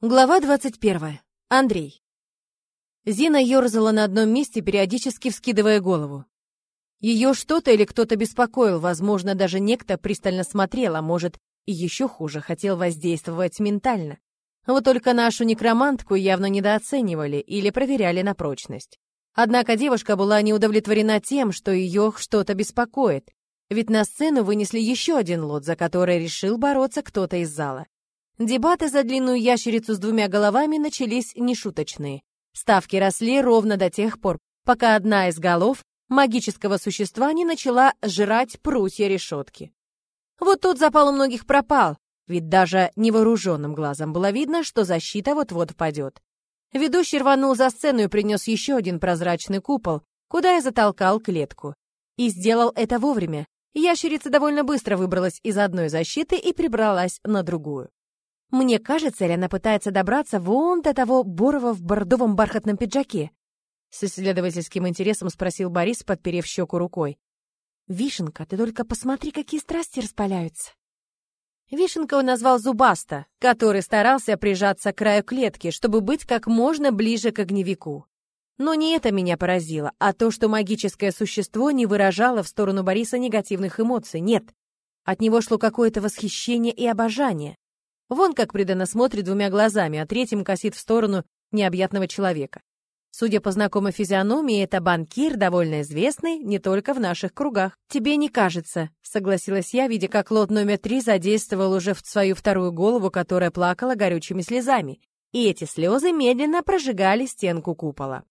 Глава 21. Андрей. Зина ерзала на одном месте, периодически вскидывая голову. Ее что-то или кто-то беспокоил, возможно, даже некто пристально смотрел, а может, и еще хуже, хотел воздействовать ментально. Вот только нашу некромантку явно недооценивали или проверяли на прочность. Однако девушка была не удовлетворена тем, что ее что-то беспокоит, ведь на сцену вынесли еще один лот, за который решил бороться кто-то из зала. Дебаты за длинную ящерицу с двумя головами начались нешуточные. Ставки росли ровно до тех пор, пока одна из голов магического существа не начала жрать прутья решетки. Вот тут запал у многих пропал, ведь даже невооруженным глазом было видно, что защита вот-вот падет. Ведущий рванул за сцену и принес еще один прозрачный купол, куда я затолкал клетку. И сделал это вовремя. Ящерица довольно быстро выбралась из одной защиты и прибралась на другую. Мне кажется, ли она пытается добраться вон до того Борова в бордовом бархатном пиджаке? С исследовательским интересом спросил Борис, подперев щеку рукой. «Вишенка, ты только посмотри, какие страсти распаляются!» Вишенка он назвал Зубаста, который старался прижаться к краю клетки, чтобы быть как можно ближе к огневику. Но не это меня поразило, а то, что магическое существо не выражало в сторону Бориса негативных эмоций. Нет, от него шло какое-то восхищение и обожание. Вон как преданно смотрит двумя глазами, а третьим косит в сторону необъятного человека. Судя по знакомой физиономии, это банкир, довольно известный не только в наших кругах. «Тебе не кажется», — согласилась я, видя, как лот номер три задействовал уже в свою вторую голову, которая плакала горючими слезами. И эти слезы медленно прожигали стенку купола.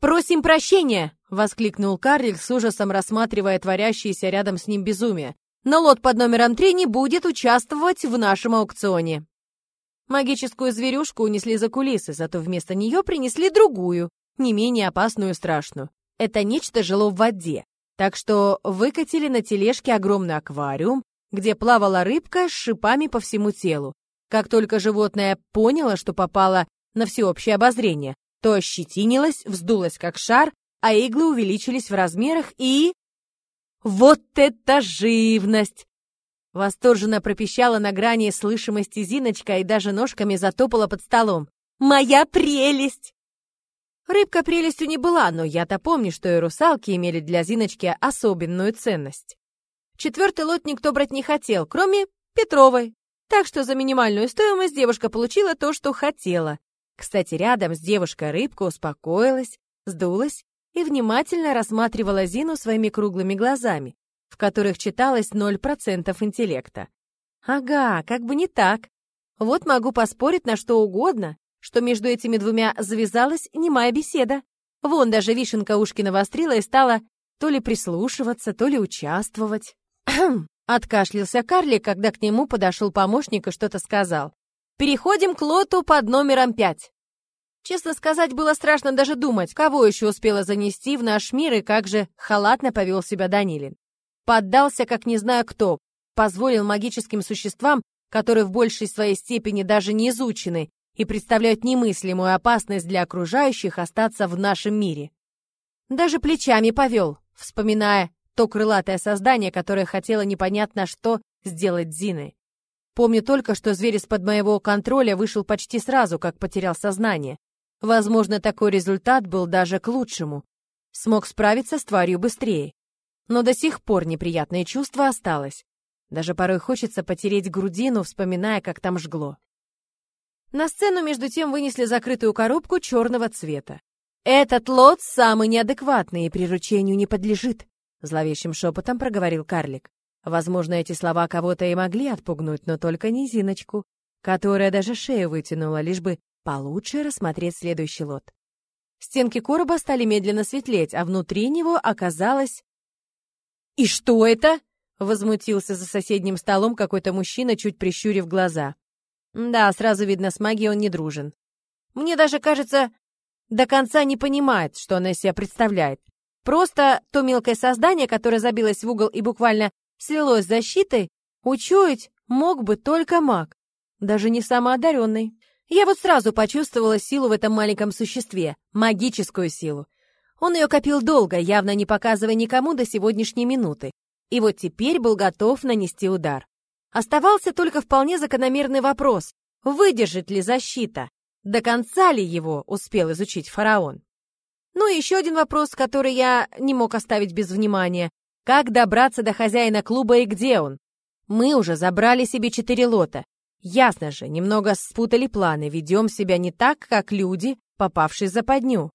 «Просим прощения!» — воскликнул карлик с ужасом, рассматривая творящееся рядом с ним безумие но лот под номером 3 не будет участвовать в нашем аукционе. Магическую зверюшку унесли за кулисы, зато вместо нее принесли другую, не менее опасную и страшную. Это нечто жило в воде, так что выкатили на тележке огромный аквариум, где плавала рыбка с шипами по всему телу. Как только животное поняло, что попало на всеобщее обозрение, то ощетинилось, вздулось как шар, а иглы увеличились в размерах и... «Вот это живность!» Восторженно пропищала на грани слышимости Зиночка и даже ножками затопала под столом. «Моя прелесть!» Рыбка прелестью не была, но я-то помню, что и русалки имели для Зиночки особенную ценность. Четвертый лот никто брать не хотел, кроме Петровой. Так что за минимальную стоимость девушка получила то, что хотела. Кстати, рядом с девушкой рыбка успокоилась, сдулась и внимательно рассматривала Зину своими круглыми глазами, в которых читалось 0% интеллекта. Ага, как бы не так. Вот могу поспорить на что угодно, что между этими двумя завязалась немая беседа. Вон даже вишенка ушки навострила и стала то ли прислушиваться, то ли участвовать. Откашлялся карлик, когда к нему подошел помощник и что-то сказал. «Переходим к лоту под номером пять». Честно сказать, было страшно даже думать, кого еще успела занести в наш мир и как же халатно повел себя Данилин. Поддался, как не знаю кто, позволил магическим существам, которые в большей своей степени даже не изучены и представляют немыслимую опасность для окружающих, остаться в нашем мире. Даже плечами повел, вспоминая то крылатое создание, которое хотело непонятно что сделать Зиной. Помню только, что зверь из-под моего контроля вышел почти сразу, как потерял сознание. Возможно, такой результат был даже к лучшему. Смог справиться с тварью быстрее. Но до сих пор неприятное чувство осталось. Даже порой хочется потереть грудину, вспоминая, как там жгло. На сцену между тем вынесли закрытую коробку черного цвета. «Этот лот самый неадекватный и приручению не подлежит», — зловещим шепотом проговорил карлик. Возможно, эти слова кого-то и могли отпугнуть, но только не Зиночку, которая даже шею вытянула, лишь бы получше рассмотреть следующий лот. Стенки короба стали медленно светлеть, а внутри него оказалось... «И что это?» — возмутился за соседним столом какой-то мужчина, чуть прищурив глаза. Да, сразу видно, с магией он не дружен. Мне даже кажется, до конца не понимает, что она из себя представляет. Просто то мелкое создание, которое забилось в угол и буквально слилось с защитой, учуять мог бы только маг, даже не самоодаренный. Я вот сразу почувствовала силу в этом маленьком существе, магическую силу. Он ее копил долго, явно не показывая никому до сегодняшней минуты. И вот теперь был готов нанести удар. Оставался только вполне закономерный вопрос. Выдержит ли защита? До конца ли его успел изучить фараон? Ну и еще один вопрос, который я не мог оставить без внимания. Как добраться до хозяина клуба и где он? Мы уже забрали себе четыре лота. Ясно же, немного спутали планы, ведем себя не так, как люди, попавшие в западню.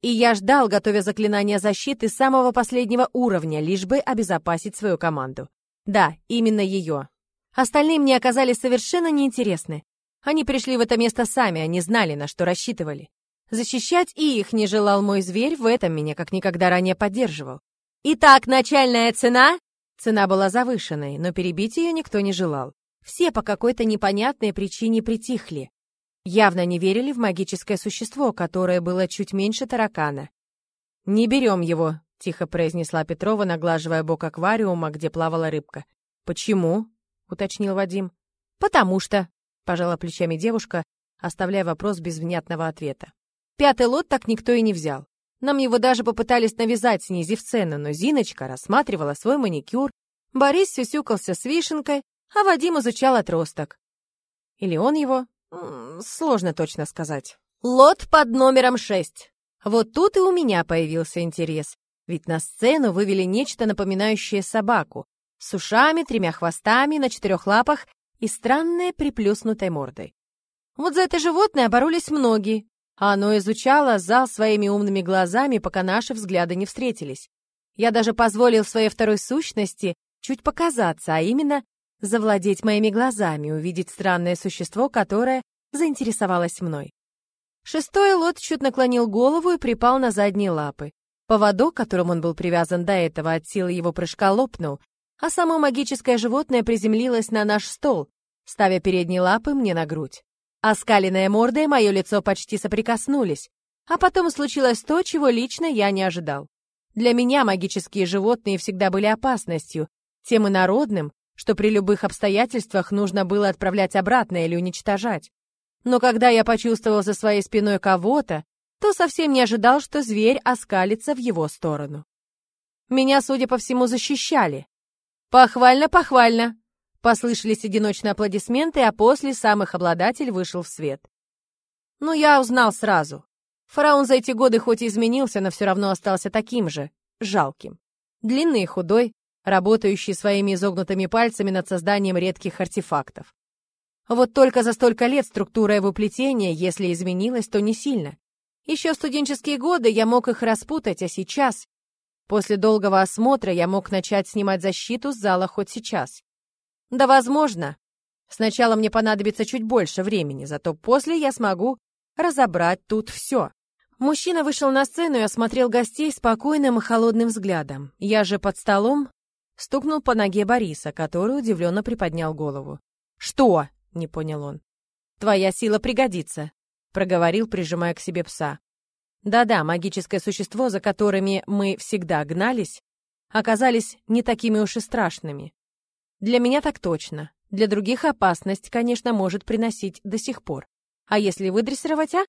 И я ждал, готовя заклинание защиты самого последнего уровня, лишь бы обезопасить свою команду. Да, именно ее. Остальные мне оказались совершенно неинтересны. Они пришли в это место сами, они знали, на что рассчитывали. Защищать и их не желал мой зверь, в этом меня как никогда ранее поддерживал. Итак, начальная цена? Цена была завышенной, но перебить ее никто не желал. Все по какой-то непонятной причине притихли. Явно не верили в магическое существо, которое было чуть меньше таракана. «Не берем его», — тихо произнесла Петрова, наглаживая бок аквариума, где плавала рыбка. «Почему?» — уточнил Вадим. «Потому что», — пожала плечами девушка, оставляя вопрос без внятного ответа. Пятый лот так никто и не взял. Нам его даже попытались навязать, снизив цену, но Зиночка рассматривала свой маникюр, Борис сюсюкался с вишенкой, а Вадим изучал отросток. Или он его? Сложно точно сказать. Лот под номером шесть. Вот тут и у меня появился интерес. Ведь на сцену вывели нечто напоминающее собаку, с ушами, тремя хвостами, на четырех лапах и странной приплюснутой мордой. Вот за это животное боролись многие, а оно изучало зал своими умными глазами, пока наши взгляды не встретились. Я даже позволил своей второй сущности чуть показаться, а именно завладеть моими глазами, увидеть странное существо, которое заинтересовалось мной. Шестой лот чуть наклонил голову и припал на задние лапы. Поводок, которым он был привязан до этого, от силы его прыжка лопнул, а само магическое животное приземлилось на наш стол, ставя передние лапы мне на грудь. Оскаленная морда и мое лицо почти соприкоснулись, а потом случилось то, чего лично я не ожидал. Для меня магические животные всегда были опасностью, тем инородным, что при любых обстоятельствах нужно было отправлять обратно или уничтожать. Но когда я почувствовал за своей спиной кого-то, то совсем не ожидал, что зверь оскалится в его сторону. Меня, судя по всему, защищали. «Похвально, похвально!» Послышались одиночные аплодисменты, а после сам их обладатель вышел в свет. Ну, я узнал сразу. Фараон за эти годы хоть и изменился, но все равно остался таким же, жалким. Длинный и худой, работающий своими изогнутыми пальцами над созданием редких артефактов. Вот только за столько лет структура его плетения, если изменилась, то не сильно. Еще студенческие годы я мог их распутать, а сейчас... После долгого осмотра я мог начать снимать защиту с зала хоть сейчас. Да, возможно. Сначала мне понадобится чуть больше времени, зато после я смогу разобрать тут все. Мужчина вышел на сцену и осмотрел гостей спокойным и холодным взглядом. Я же под столом Стукнул по ноге Бориса, который удивленно приподнял голову. «Что?» — не понял он. «Твоя сила пригодится», — проговорил, прижимая к себе пса. Да-да, магическое существо, за которыми мы всегда гнались, оказались не такими уж и страшными. Для меня так точно. Для других опасность, конечно, может приносить до сих пор. А если выдрессировать, а?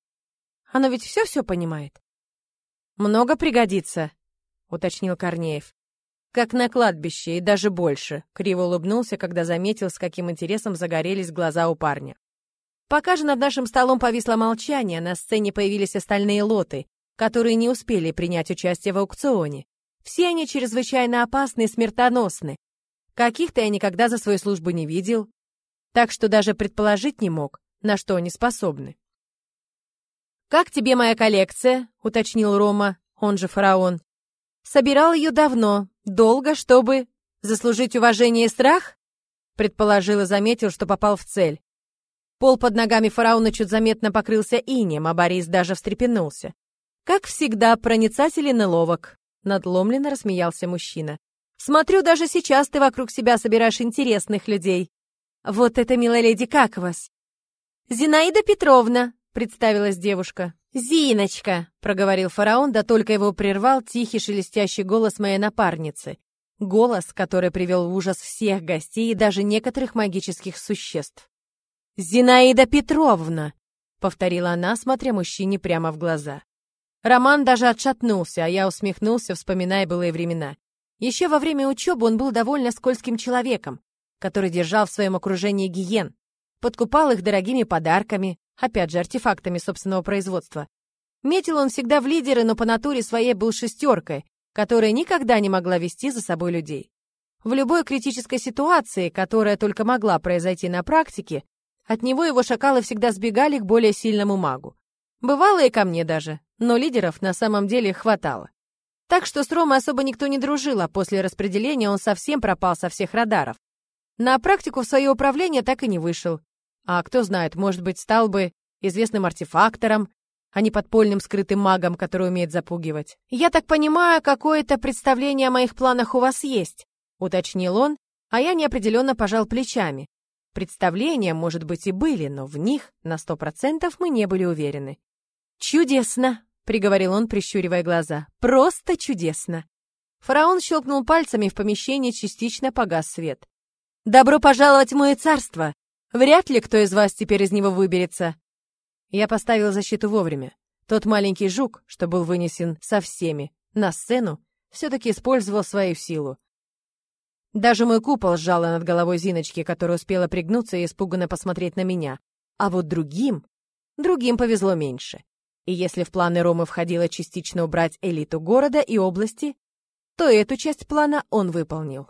Оно ведь все-все понимает. «Много пригодится», — уточнил Корнеев. Как на кладбище, и даже больше. Криво улыбнулся, когда заметил, с каким интересом загорелись глаза у парня. Пока же над нашим столом повисло молчание, на сцене появились остальные лоты, которые не успели принять участие в аукционе. Все они чрезвычайно опасны и смертоносны. Каких-то я никогда за свою службу не видел, так что даже предположить не мог, на что они способны. «Как тебе моя коллекция?» — уточнил Рома, он же фараон. «Собирал ее давно, Долго, чтобы заслужить уважение и страх? Предположил и заметил, что попал в цель. Пол под ногами фараона чуть заметно покрылся инем, а Борис даже встрепенулся. Как всегда, проницателен и ловок. Надломленно рассмеялся мужчина. Смотрю, даже сейчас ты вокруг себя собираешь интересных людей. Вот это, милая леди, как вас? Зинаида Петровна, представилась девушка. «Зиночка!» — проговорил фараон, да только его прервал тихий шелестящий голос моей напарницы. Голос, который привел в ужас всех гостей и даже некоторых магических существ. «Зинаида Петровна!» — повторила она, смотря мужчине прямо в глаза. Роман даже отшатнулся, а я усмехнулся, вспоминая былые времена. Еще во время учебы он был довольно скользким человеком, который держал в своем окружении гиен. Подкупал их дорогими подарками, опять же, артефактами собственного производства. Метил он всегда в лидеры, но по натуре своей был шестеркой, которая никогда не могла вести за собой людей. В любой критической ситуации, которая только могла произойти на практике, от него его шакалы всегда сбегали к более сильному магу. Бывало и ко мне даже, но лидеров на самом деле хватало. Так что с Ромой особо никто не дружил, а после распределения он совсем пропал со всех радаров. На практику в свое управление так и не вышел. А кто знает, может быть, стал бы известным артефактором, а не подпольным скрытым магом, который умеет запугивать. «Я так понимаю, какое-то представление о моих планах у вас есть», — уточнил он, а я неопределенно пожал плечами. Представления, может быть, и были, но в них на сто процентов мы не были уверены. «Чудесно!» — приговорил он, прищуривая глаза. «Просто чудесно!» Фараон щелкнул пальцами, в помещении частично погас свет. «Добро пожаловать в мое царство! Вряд ли кто из вас теперь из него выберется!» Я поставил защиту вовремя. Тот маленький жук, что был вынесен со всеми на сцену, все-таки использовал свою силу. Даже мой купол сжало над головой Зиночки, которая успела пригнуться и испуганно посмотреть на меня. А вот другим, другим повезло меньше. И если в планы Ромы входило частично убрать элиту города и области, то эту часть плана он выполнил.